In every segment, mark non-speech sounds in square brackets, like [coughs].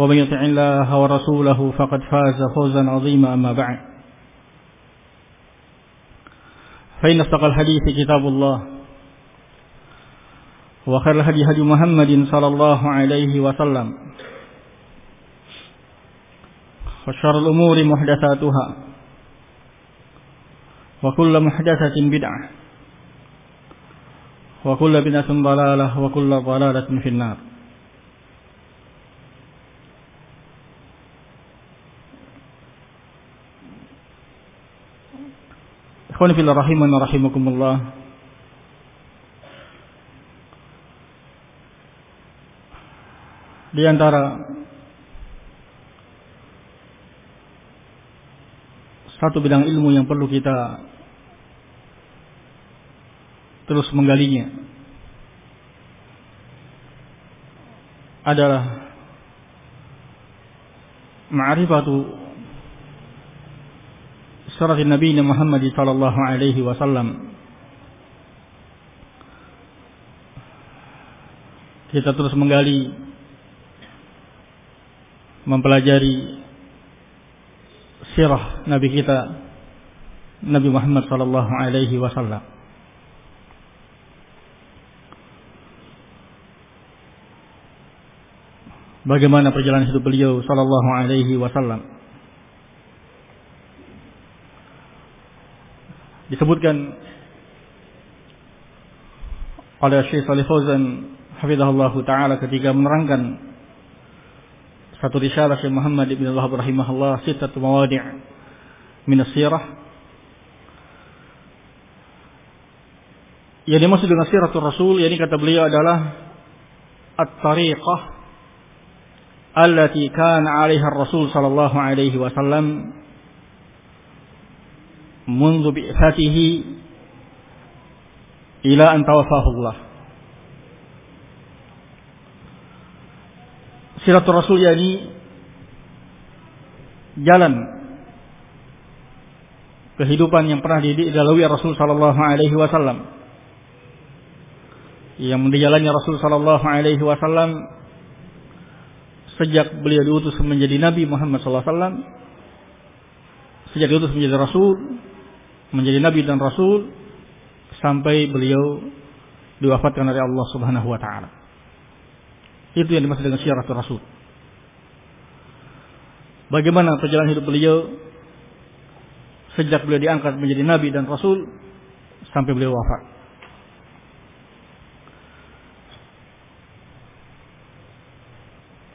ومن يطع الله ورسوله فقد فاز فوزا عظيما أما بعد. فإن استقى الحديث كتاب الله وخير الهدي هدي محمد صلى الله عليه وسلم وشر الأمور محدثاتها وكل محدثة بدعة وكل بدعة ضلالة وكل ضلالة في النار. Ikhwan fillah rahiman rahimakumullah. Di antara satu bidang ilmu yang perlu kita terus menggalinya adalah ma'rifatu سيرة النبي محمد صلى الله عليه وسلم kita terus menggali mempelajari sirah Nabi kita Nabi Muhammad sallallahu alaihi wasallam Bagaimana perjalanan hidup beliau sallallahu alaihi wasallam Disebutkan oleh Syekh Salih Fauzan hafizahullah taala ketika menerangkan satu risalah Syekh Muhammad bin Allah rahimahullah sitat mawadi' min as-sirah. Yang dimaksud dengan siratul rasul yakni kata beliau adalah at-tariqah allati kana 'alaiha ar-rasul sallallahu alaihi wasallam منذ بعثته إلى أن توفاه الله Siratul Rasul yani jalan kehidupan yang pernah dilalui Rasul sallallahu alaihi wasallam. Yang dijalannya Rasul sallallahu alaihi wasallam sejak beliau diutus menjadi Nabi Muhammad sallallahu alaihi wasallam sejak diutus menjadi Rasul menjadi nabi dan rasul sampai beliau diwafatkan oleh Allah Subhanahu wa taala. Itu yang dimaksud dengan syiaratul rasul. Bagaimana perjalanan hidup beliau sejak beliau diangkat menjadi nabi dan rasul sampai beliau wafat.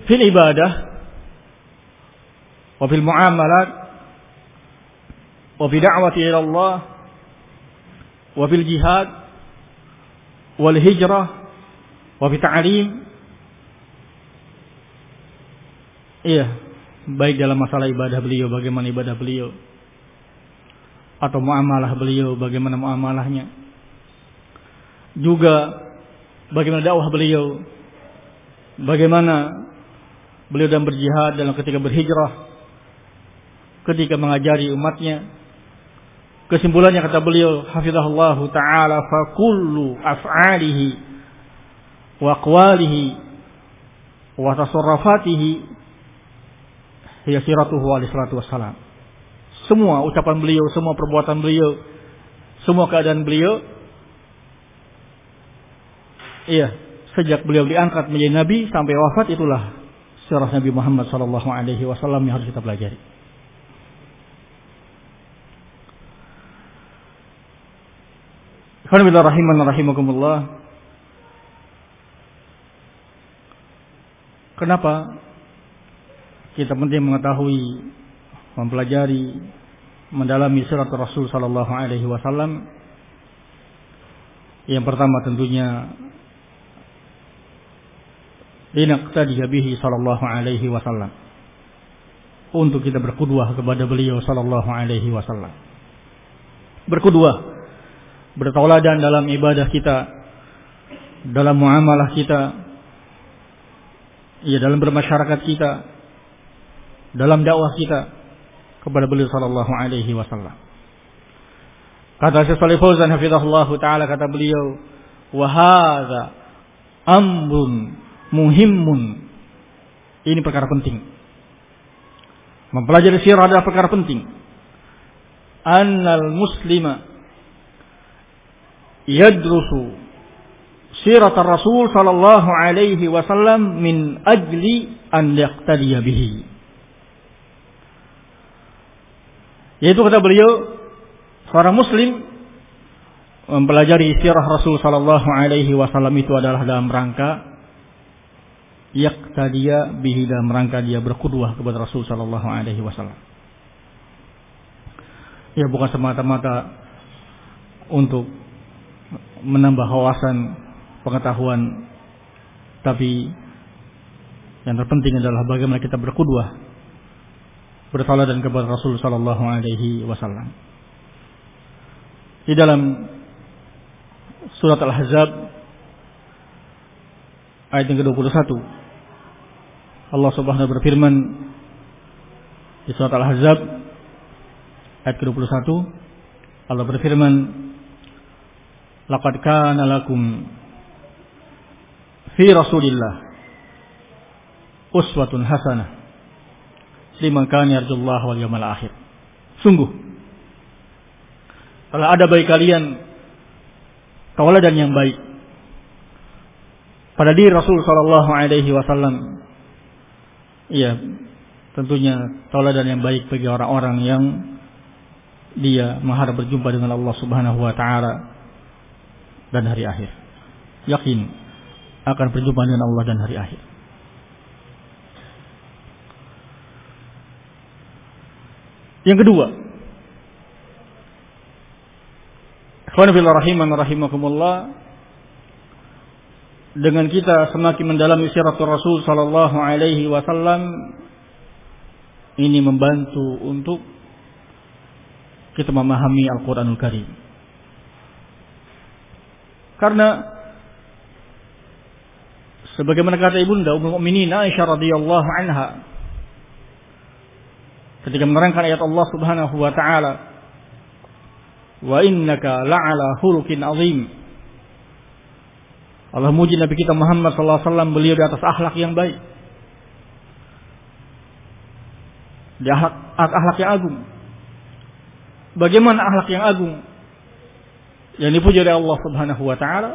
Fil ibadah wa fil muamalat وفي دعوة إلى الله وفي الجهاد والهجرة وفي تعليم Iya, baik dalam masalah ibadah beliau, bagaimana ibadah beliau, atau muamalah beliau, bagaimana muamalahnya, juga bagaimana dakwah beliau, bagaimana beliau dalam berjihad dalam ketika berhijrah, ketika mengajari umatnya. Kesimpulannya kata beliau, hafizahullah taala fa kullu af'alihi wa aqwalihi wa tasarrufatihi hiya siratuhu alaihi salatu wassalam. Semua ucapan beliau, semua perbuatan beliau, semua keadaan beliau iya, sejak beliau diangkat menjadi nabi sampai wafat itulah sirah Nabi Muhammad sallallahu alaihi wasallam yang harus kita pelajari. Alhamdulillah rahiman rahimakumullah. Kenapa kita penting mengetahui, mempelajari, mendalami surat Rasul sallallahu alaihi wasallam? Yang pertama tentunya linaqtadiya bihi sallallahu alaihi wasallam. Untuk kita berkudwah kepada beliau sallallahu alaihi wasallam. Berkudwah bertauladan dalam ibadah kita, dalam muamalah kita, ya dalam bermasyarakat kita, dalam dakwah kita kepada beliau sallallahu alaihi wasallam. Kata Syekh Shalih Fauzan hafizahullah taala kata beliau, "Wa hadza amrun muhimmun." Ini perkara penting. Mempelajari sirah adalah perkara penting. Annal muslima yadrusu sirat Rasul sallallahu alaihi wasallam min ajli an yaqtadiya bihi. Yaitu kata beliau seorang muslim mempelajari sirah Rasul sallallahu alaihi wasallam itu adalah dalam rangka yaqtadiya bihi dalam rangka dia berkudwah kepada Rasul sallallahu alaihi wasallam. Ya bukan semata-mata untuk menambah wawasan pengetahuan tapi yang terpenting adalah bagaimana kita berkudwah dan kepada Rasul sallallahu alaihi wasallam. Di dalam surat Al-Ahzab ayat yang ke-21 Allah Subhanahu berfirman di surat Al-Ahzab ayat ke-21 Allah berfirman laqad kana lakum fi Rasulillah uswatun hasanah liman kana yarjullah wal yawmal akhir. Sungguh kalau ada bagi kalian tauladan yang baik pada diri Rasul sallallahu alaihi wasallam. Iya, tentunya tauladan yang baik bagi orang-orang yang dia mengharap berjumpa dengan Allah Subhanahu wa taala dan hari akhir. Yakin akan berjumpa dengan Allah dan hari akhir. Yang kedua, rahiman rahimakumullah dengan kita semakin mendalami siratul Rasul sallallahu alaihi wasallam ini membantu untuk kita memahami Al-Qur'anul Karim. Karena sebagaimana kata ibunda Ummul Mukminin Aisyah radhiyallahu anha ketika menerangkan ayat Allah Subhanahu wa taala wa innaka la'ala khuluqin azim. Allah muji Nabi kita Muhammad sallallahu alaihi wasallam beliau di atas akhlak yang baik. Di akhlak, akhlak yang agung. Bagaimana akhlak yang agung yang dipuji oleh Allah Subhanahu wa taala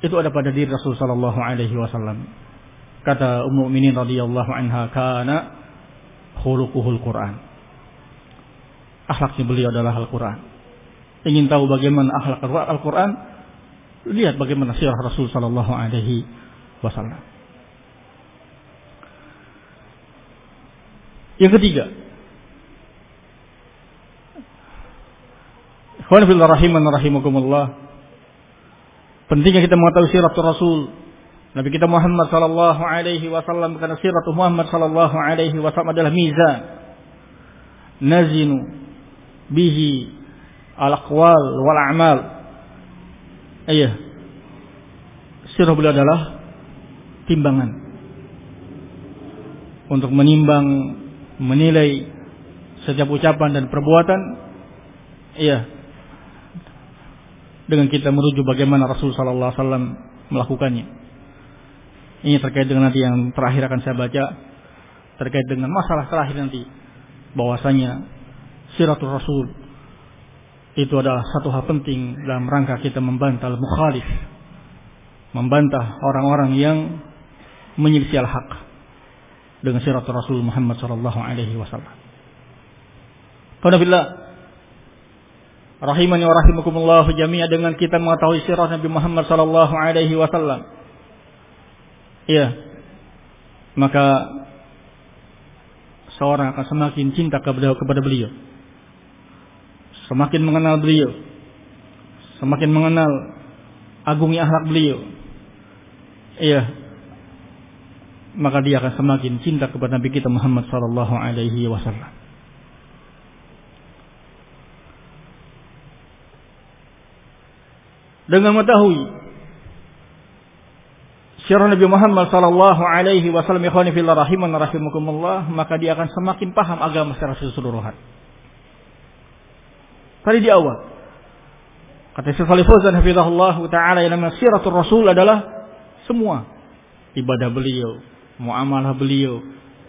itu ada pada diri Rasul sallallahu alaihi wasallam. Kata Ummu Mukminin radhiyallahu anha kana khuluquhul Quran. Akhlaknya beliau adalah Al-Quran. Ingin tahu bagaimana akhlak Al-Quran? Lihat bagaimana sirah Rasul sallallahu alaihi wasallam. Yang ketiga, Ikhwan rahiman rahimakumullah. Pentingnya kita mengetahui sirat Rasul Nabi kita Muhammad sallallahu alaihi wasallam karena sirat Muhammad sallallahu alaihi wasallam adalah mizan nazinu bihi al-aqwal wal a'mal. Iya. Sirah beliau adalah timbangan untuk menimbang, menilai setiap ucapan dan perbuatan. Iya. Dengan kita merujuk bagaimana Rasul sallallahu alaihi melakukannya. Ini terkait dengan nanti yang terakhir akan saya baca terkait dengan masalah terakhir nanti bahwasanya siratul rasul itu adalah satu hal penting dalam rangka kita membantah mukhalif membantah orang-orang yang menyelisih al-haq dengan siratul rasul Muhammad sallallahu alaihi wasallam. Alhamdulillah rahimani wa rahimakumullah jami'a dengan kita mengetahui sirah Nabi Muhammad sallallahu alaihi wasallam Iya. Maka seorang akan semakin cinta kepada kepada beliau. Semakin mengenal beliau. Semakin mengenal agungnya akhlak beliau. Iya. Maka dia akan semakin cinta kepada Nabi kita Muhammad sallallahu alaihi wasallam. Dengan mengetahui sirah Nabi Muhammad sallallahu alaihi wasallam ikhwani fillah rahiman rahimakumullah maka dia akan semakin paham agama secara keseluruhan. Tadi di awal kata Syekh Salih Fauzan hafizahullah taala yang namanya siratul rasul adalah semua ibadah beliau, muamalah beliau,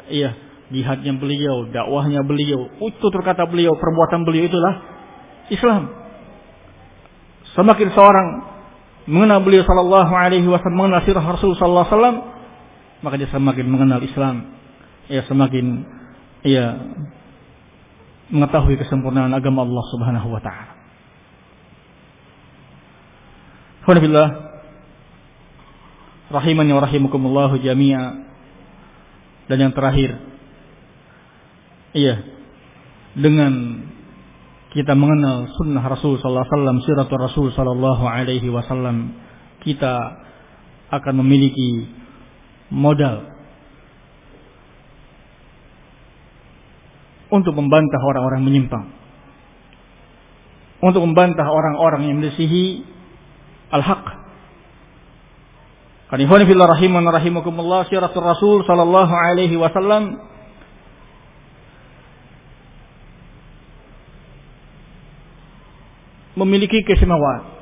iya, jihadnya beliau, dakwahnya beliau, tutur kata beliau, perbuatan beliau itulah Islam. Semakin seorang mengenal beliau sallallahu alaihi wasallam, mengenal sirah Rasul sallallahu alaihi wasallam, maka dia semakin mengenal Islam. Ya semakin ya mengetahui kesempurnaan agama Allah Subhanahu wa taala. Alhamdulillah rahimani wa rahimakumullah jami'a. Dan yang terakhir iya dengan kita mengenal sunnah Rasul sallallahu alaihi wasallam, siratul Rasul sallallahu alaihi wasallam, kita akan memiliki modal untuk membantah orang-orang menyimpang. Untuk membantah orang-orang yang melisihi al-haq. Kanifani fillah rahiman rahimakumullah siratul Rasul sallallahu alaihi wasallam memiliki keistimewaan.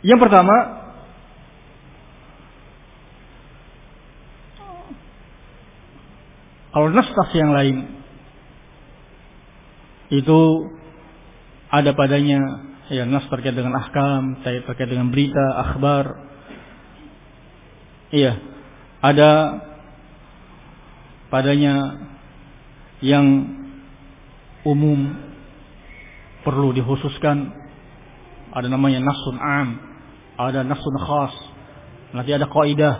Yang pertama, kalau nas yang lain itu ada padanya ya nas terkait dengan ahkam, terkait dengan berita, akhbar. Iya, ada padanya yang umum perlu dikhususkan. Ada namanya nasun am ada nasun khas. Nanti ada kaidah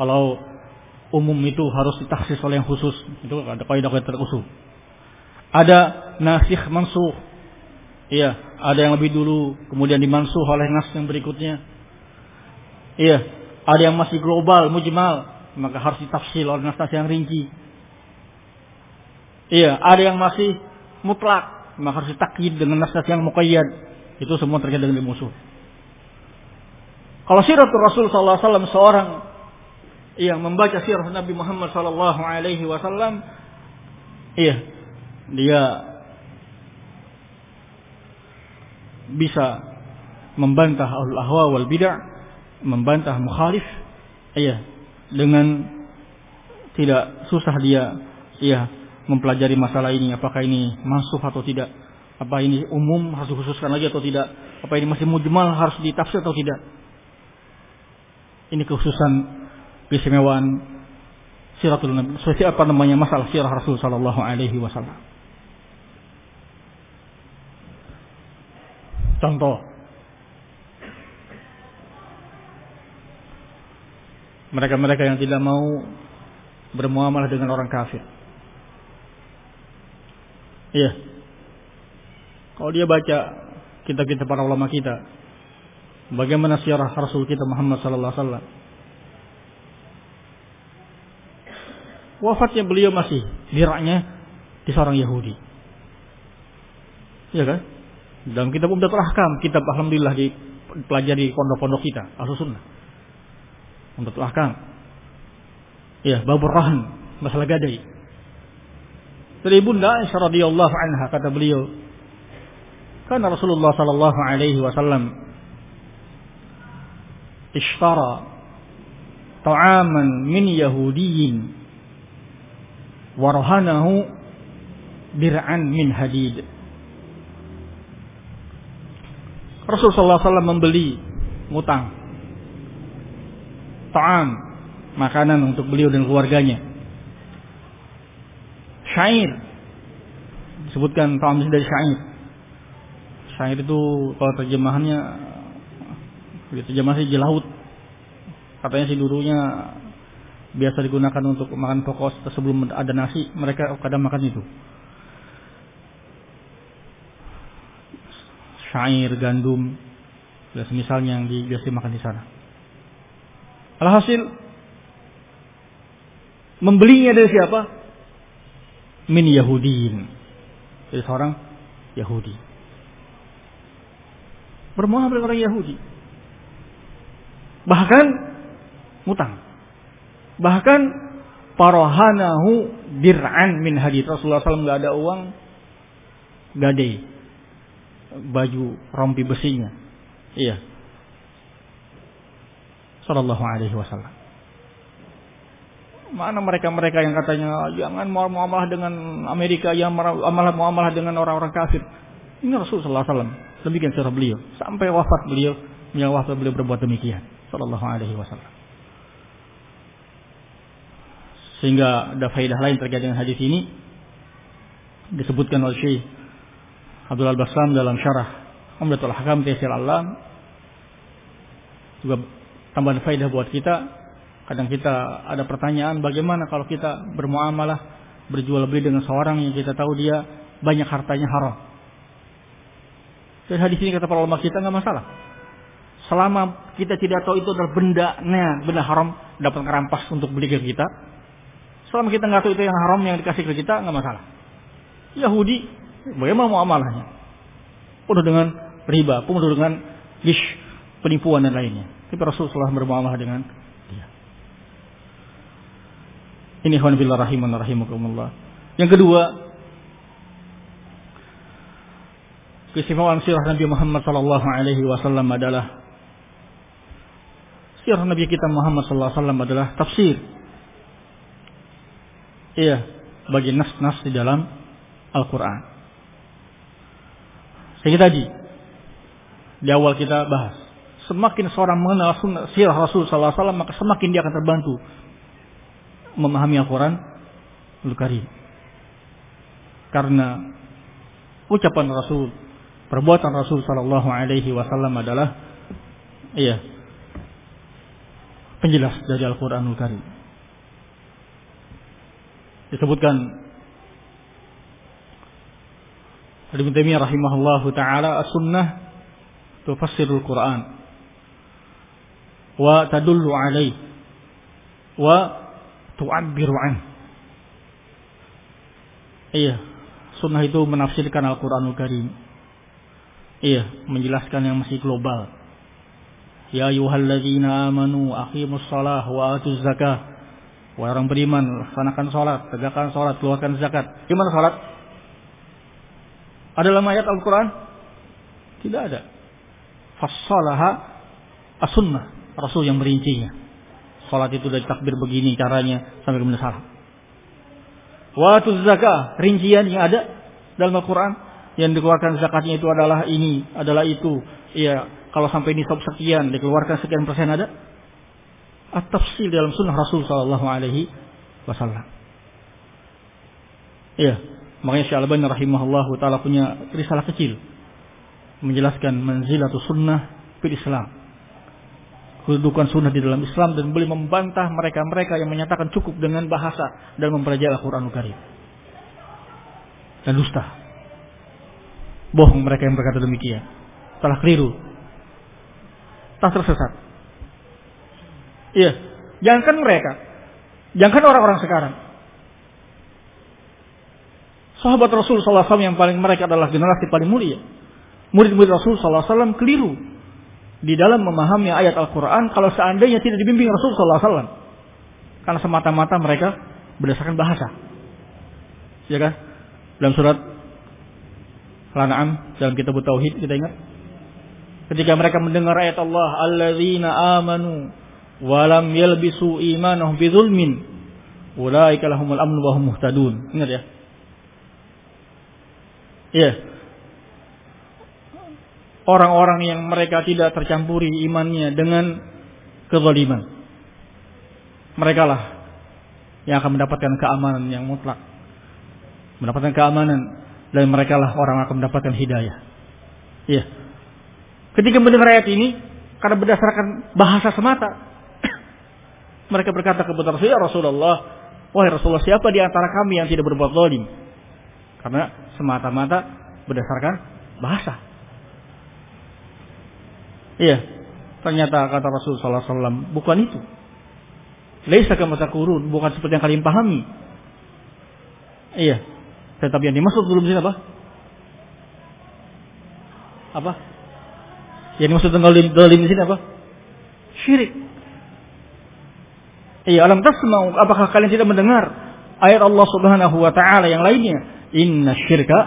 kalau umum itu harus ditaksis oleh yang khusus. Itu ada kaidah kaidah terusul ada nasikh mansuh iya ada yang lebih dulu kemudian dimansuh oleh nas yang berikutnya. Iya ada yang masih global mujmal maka harus ditafsir oleh nas-nas yang rinci Iya, ada yang masih mutlak, maka harus ditakkid dengan nas yang muqayyad. Itu semua terkait dengan musuh. Kalau siratul Rasul wasallam seorang yang membaca sirah Nabi Muhammad wasallam, iya, dia bisa membantah al ahwa wal bid'ah, membantah mukhalif, iya, dengan tidak susah dia, iya, mempelajari masalah ini apakah ini masuk atau tidak? Apa ini umum harus dikhususkan lagi atau tidak? Apa ini masih mujmal harus ditafsir atau tidak? Ini kekhususan keistimewaan siratul nabi. Seperti apa namanya masalah sirah Rasul sallallahu alaihi wasallam. Contoh. Mereka-mereka yang tidak mau bermuamalah dengan orang kafir Iya. Kalau dia baca kitab-kitab para ulama kita, bagaimana siarah Rasul kita Muhammad sallallahu alaihi wasallam. Wafatnya beliau masih diraknya di seorang Yahudi. Iya kan? Dalam kitab Umdatul Ahkam, kitab alhamdulillah dipelajari pondok-pondok kita, Ahlu Sunnah. Umdatul Ahkam. Ya, babur rahan, masalah gadai. Dari Bunda Aisyah radhiyallahu anha kata beliau, karena Rasulullah sallallahu alaihi wasallam ishtara ta'aman min yahudiyyin warhanahu dir'an min hadid. Rasulullah SAW membeli mutang ta'am makanan untuk beliau dan keluarganya syair disebutkan ta'am dari syair syair itu kalau terjemahannya terjemahnya jelaut katanya si dulunya biasa digunakan untuk makan pokok sebelum ada nasi mereka kadang makan itu syair, gandum, misalnya yang biasa makan di sana. Alhasil membelinya dari siapa? Min Yahudiin. Dari seorang Yahudi. Bermuamalah dengan orang Yahudi. Bahkan mutang. Bahkan parohanahu dir'an min hadith. Rasulullah SAW nggak ada uang gadai baju rompi besinya. Iya. Sallallahu alaihi wasallam. Mana mereka-mereka yang katanya jangan mau muamalah dengan Amerika, yang muamalah muamalah dengan orang-orang kafir. Ini Rasulullah SAW. Demikian cara beliau. Sampai wafat beliau, yang wafat beliau berbuat demikian. Sallallahu alaihi wasallam. Sehingga ada faidah lain terkait dengan hadis ini disebutkan oleh Syekh Abdul Al-Bassam dalam syarah Umdatul Hakam Taisir Alam juga tambahan faidah buat kita. Kadang kita ada pertanyaan bagaimana kalau kita bermuamalah berjual beli dengan seorang yang kita tahu dia banyak hartanya haram. Dari hadis ini kata para ulama kita nggak masalah. Selama kita tidak tahu itu adalah benda, nah, benda haram dapat kerampas untuk beli ke kita. Selama kita nggak tahu itu yang haram yang dikasih ke kita nggak masalah. Yahudi Bagaimana muamalahnya? Penuh dengan riba, penuh dengan gish, penipuan dan lainnya. Tapi Rasulullah bermuamalah dengan. Ini ikhwan billah rahiman rahimakumullah. Yang kedua, keistimewaan sirah Nabi Muhammad sallallahu alaihi wasallam adalah sirah Nabi kita Muhammad sallallahu alaihi wasallam adalah tafsir. Iya, bagi nas-nas di dalam Al-Qur'an. Sehingga tadi di awal kita bahas, semakin seorang mengenal sirah Rasul sallallahu alaihi wasallam maka semakin dia akan terbantu memahami Al-Qur'an Al-Karim. Karena ucapan Rasul, perbuatan Rasul sallallahu alaihi wasallam adalah iya penjelas dari Al-Qur'anul Karim. Disebutkan Ibnu Taimiyah rahimahullahu taala as-sunnah tufassirul Quran wa tadullu alaih wa tu'abbiru an. Iya, sunnah itu menafsirkan Al-Qur'anul Karim. Iya, menjelaskan yang masih global. Ya ayyuhalladzina amanu aqimus shalah wa atuz zakah. Wahai orang beriman, laksanakan salat, tegakkan salat, keluarkan zakat. Gimana salat? Ada dalam ayat Al-Quran? Tidak ada. Fassalaha as-sunnah. Rasul yang merincinya. Salat itu dari takbir begini caranya sampai kemudian salam. Waktu zakah, rincian yang ada dalam Al-Quran yang dikeluarkan zakatnya itu adalah ini, adalah itu. Iya, kalau sampai ini sekian dikeluarkan sekian persen ada. At-tafsil dalam sunnah Rasul Sallallahu Alaihi Wasallam. Iya, Makanya Syekh Al-Albani rahimahullah taala punya risalah kecil menjelaskan manzilatu sunnah fil Islam. Kedudukan sunnah di dalam Islam dan boleh membantah mereka-mereka yang menyatakan cukup dengan bahasa dan mempelajari Al-Qur'an Karim. Dan dusta. Bohong mereka yang berkata demikian. Telah keliru. Telah tersesat. Iya, jangankan mereka. Jangankan orang-orang sekarang Sahabat Rasul SAW yang paling mereka adalah generasi paling mulia. murid-murid Rasul SAW keliru di dalam memahami ayat Al-Quran kalau seandainya tidak dibimbing Rasul SAW. Karena semata-mata mereka berdasarkan bahasa. Ya kan? Dalam surat Al-An'am dalam kitab Tauhid kita ingat ketika mereka mendengar ayat Allah alladzina amanu wa lam yalbisu imanahum bidzulmin ulaika lahumul amnu wa hum muhtadun. Ingat ya? Iya. Orang-orang yang mereka tidak tercampuri imannya dengan kezaliman. Mereka lah yang akan mendapatkan keamanan yang mutlak. Mendapatkan keamanan dan mereka lah orang yang akan mendapatkan hidayah. Iya. Ketika mendengar ayat ini, karena berdasarkan bahasa semata, [coughs] mereka berkata kepada Rasulullah, ya Rasulullah, wahai Rasulullah, siapa di antara kami yang tidak berbuat zalim? Karena semata-mata berdasarkan bahasa. Iya, ternyata kata Rasul Sallallahu Alaihi Wasallam bukan itu. Laisa kama kurun, bukan seperti yang kalian pahami. Iya, tetapi yang dimaksud belum sini apa? Apa? Yang dimaksud dengan dolim di sini apa? Syirik. Iya, alam tasmau, apakah kalian tidak mendengar ayat Allah Subhanahu wa taala yang lainnya Inna syirka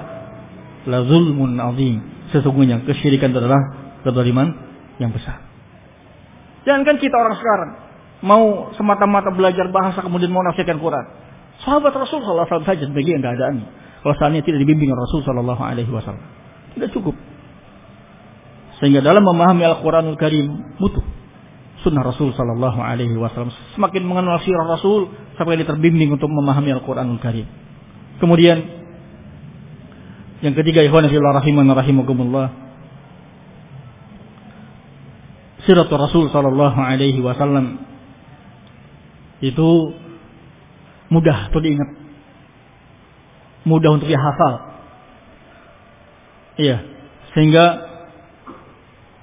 la zulmun azim. Sesungguhnya kesyirikan adalah kezaliman yang besar. Jangan kan kita orang sekarang mau semata-mata belajar bahasa kemudian mau nafsirkan Quran. Sahabat Rasul Sallallahu Alaihi Wasallam saja sebagai keadaan. Kalau seandainya tidak dibimbing Rasul Sallallahu Alaihi Wasallam, tidak cukup. Sehingga dalam memahami Al-Quranul Karim butuh sunnah Rasul Sallallahu Alaihi Wasallam. Semakin mengenal sirah Rasul, sampai terbimbing untuk memahami Al-Quranul Karim. Kemudian yang ketiga ikhwan fillah rahiman rahimakumullah. Siratul Rasul sallallahu alaihi wasallam itu mudah untuk diingat. Mudah untuk dihafal. Iya, sehingga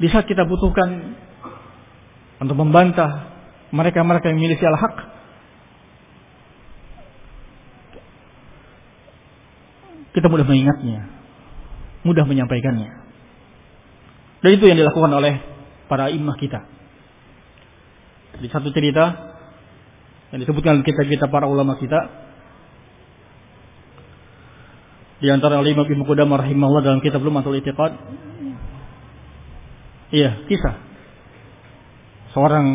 bisa kita butuhkan untuk membantah mereka-mereka yang miliki al-haq kita mudah mengingatnya, mudah menyampaikannya. Dan itu yang dilakukan oleh para imam kita. Di satu cerita yang disebutkan kita-kita para ulama kita di antara lima Ibnu Qudamah rahimahullah dalam kitab Lumatul Itiqad iya kisah seorang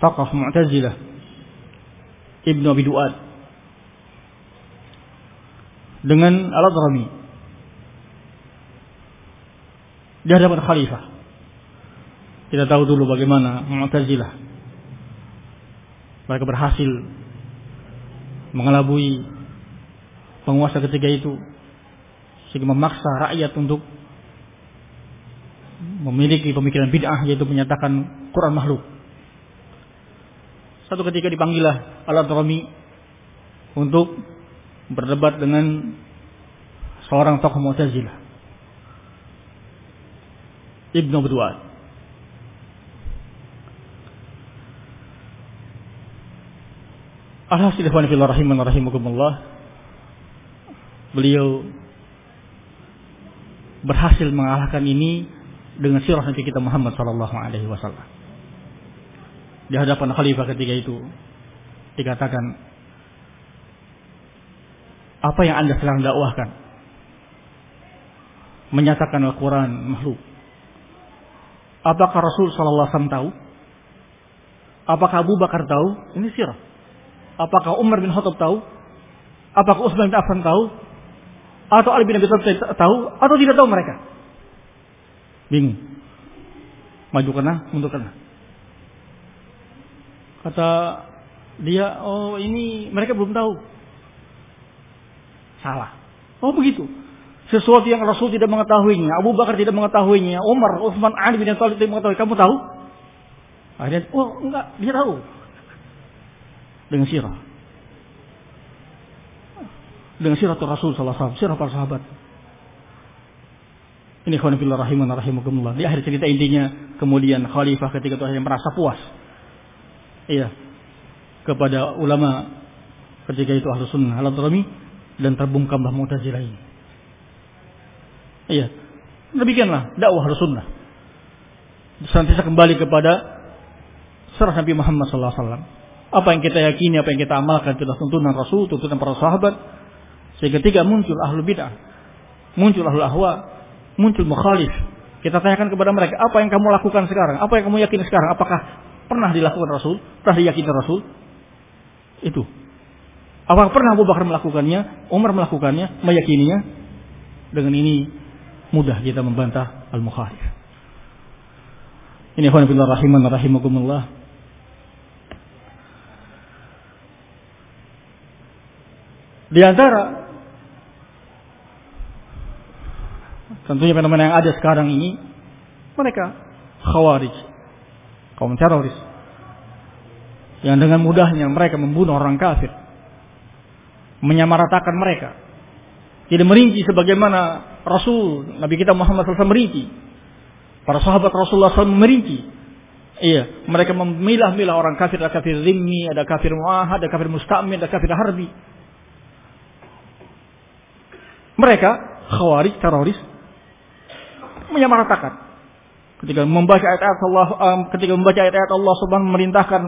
tokoh Mu'tazilah Ibnu Abi Duad dengan alat rami di hadapan khalifah. Kita tahu dulu bagaimana Mu'tazilah mereka berhasil mengelabui penguasa ketika itu sehingga memaksa rakyat untuk memiliki pemikiran bid'ah yaitu menyatakan Quran makhluk. Satu ketika dipanggillah Al-Adrami untuk berdebat dengan seorang tokoh Mu'tazilah. Ibnu Abdul Alhasil ikhwan fillah rahiman rahimakumullah. Beliau berhasil mengalahkan ini dengan sirah Nabi kita Muhammad sallallahu alaihi wasallam. Di hadapan khalifah ketika itu dikatakan apa yang Anda sedang dakwahkan? Menyatakan Al-Quran makhluk. Apakah Rasul Sallallahu Alaihi Wasallam tahu? Apakah Abu Bakar tahu? Ini sirah. Apakah Umar bin Khattab tahu? Apakah Utsman bin Affan tahu? Atau Ali bin Abi Thalib tahu? Atau tidak tahu mereka? Bingung. Maju kena, mundur kena. Kata dia, oh ini mereka belum tahu. Salah. Oh begitu. Sesuatu yang Rasul tidak mengetahuinya, Abu Bakar tidak mengetahuinya, Umar, Utsman, Ali bin Thalib tidak mengetahui. Kamu tahu? Akhirnya, oh enggak, dia tahu. Dengan sirah. Dengan sirah Rasul salah satu, sirah para sahabat. Ini khonifillah rahiman rahimakumullah. Di akhir cerita intinya, kemudian khalifah ketika itu akhirnya merasa puas. Iya. Kepada ulama ketika itu ahlu sunnah al dan terbungkamlah Mu'tazilah ini. Iya. Demikianlah dakwah Rasulullah. Senantiasa kembali kepada serah Nabi Muhammad SAW. Apa yang kita yakini, apa yang kita amalkan itulah tuntunan Rasul, tuntunan para sahabat. Sehingga ketika muncul ahlu bid'ah, muncul ahlu ahwa, muncul mukhalif. Kita tanyakan kepada mereka, apa yang kamu lakukan sekarang? Apa yang kamu yakini sekarang? Apakah pernah dilakukan Rasul? Pernah diyakini Rasul? Itu. Apakah pernah Abu Bakar melakukannya? Umar melakukannya? Meyakininya? Dengan ini mudah kita membantah al-mukhalif. Ini ikhwan fillah rahiman rahimakumullah. Di antara tentunya fenomena yang ada sekarang ini mereka khawarij kaum teroris yang dengan mudahnya mereka membunuh orang kafir menyamaratakan mereka tidak merinci sebagaimana Rasul Nabi kita Muhammad SAW merinci. Para sahabat Rasulullah SAW merinci. Iya, mereka memilah-milah orang kafir, ada kafir zimmi, ada kafir muahad, ada kafir musta'min, ada kafir harbi. Mereka khawarij, teroris menyamaratakan. Ketika membaca ayat-ayat Allah, um, ketika membaca ayat-ayat Allah Subhanahu memerintahkan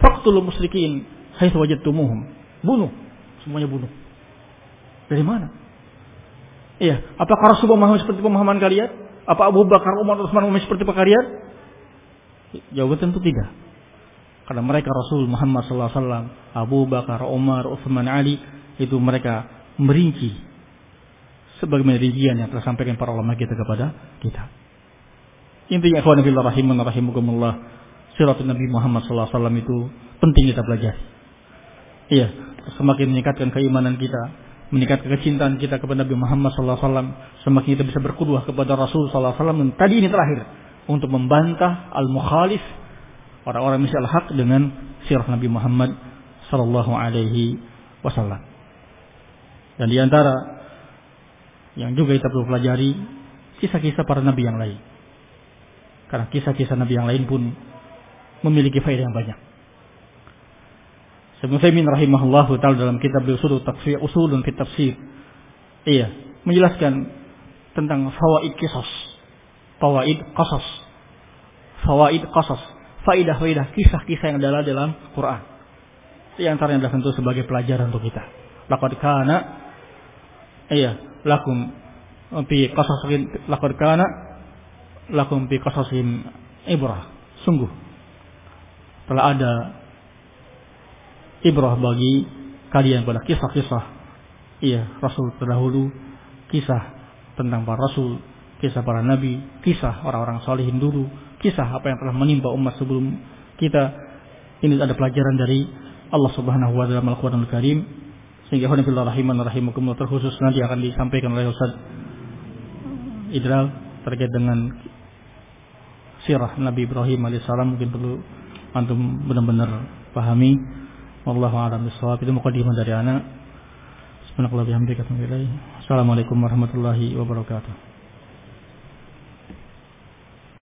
faqtul musyrikin haitsu wajadtumuhum. Bunuh, semuanya bunuh. Dari mana? Iya. Apakah Rasulullah memahami seperti pemahaman kalian? Apa Abu Bakar, Umar, Utsman memahami seperti kalian? Jawaban tentu tidak. Karena mereka Rasul Muhammad SAW, Abu Bakar, Umar, Utsman, Ali, itu mereka merinci sebagaimana rincian yang telah sampaikan para ulama kita kepada kita. Intinya ikhwan fillah rahiman rahimakumullah, siratul Nabi Muhammad SAW itu penting kita pelajari. Iya, semakin meningkatkan keimanan kita, meningkatkan kecintaan kita kepada Nabi Muhammad SAW, semakin kita bisa berkuduah kepada Rasul SAW. Dan tadi ini terakhir untuk membantah al-mukhalif orang-orang misal hak dengan sirah Nabi Muhammad Sallallahu Alaihi Wasallam. Dan di antara yang juga kita perlu pelajari kisah-kisah para nabi yang lain. Karena kisah-kisah nabi yang lain pun memiliki faedah yang banyak. Ibnu Taimin rahimahullah taala dalam kitab usul tafsir usulun fit tafsir. Iya, menjelaskan tentang fawaid kisah. Fawaid qasas. Fawaid qasas. Faidah-faidah kisah-kisah yang adalah dalam Quran. Di antaranya adalah tentu sebagai pelajaran untuk kita. Laqad kana iya, lakum fi qasasin laqad kana lakum fi qasasin ibrah. Sungguh telah ada ibrah bagi kalian pada kisah-kisah iya Rasul terdahulu kisah tentang para Rasul kisah para Nabi kisah orang-orang salihin dulu kisah apa yang telah menimpa umat sebelum kita. Ini ada pelajaran dari Allah Subhanahu wa taala Al-Qur'anul Karim. Sehingga hadirin rahiman rahimakumullah terkhusus nanti akan disampaikan oleh Ustaz Idral terkait dengan sirah Nabi Ibrahim alaihissalam. Mungkin perlu antum benar-benar pahami Wallahu a'lam bishawab. Itu mukadimah dari anak. Subhanallah bihamdika Assalamualaikum warahmatullahi wabarakatuh.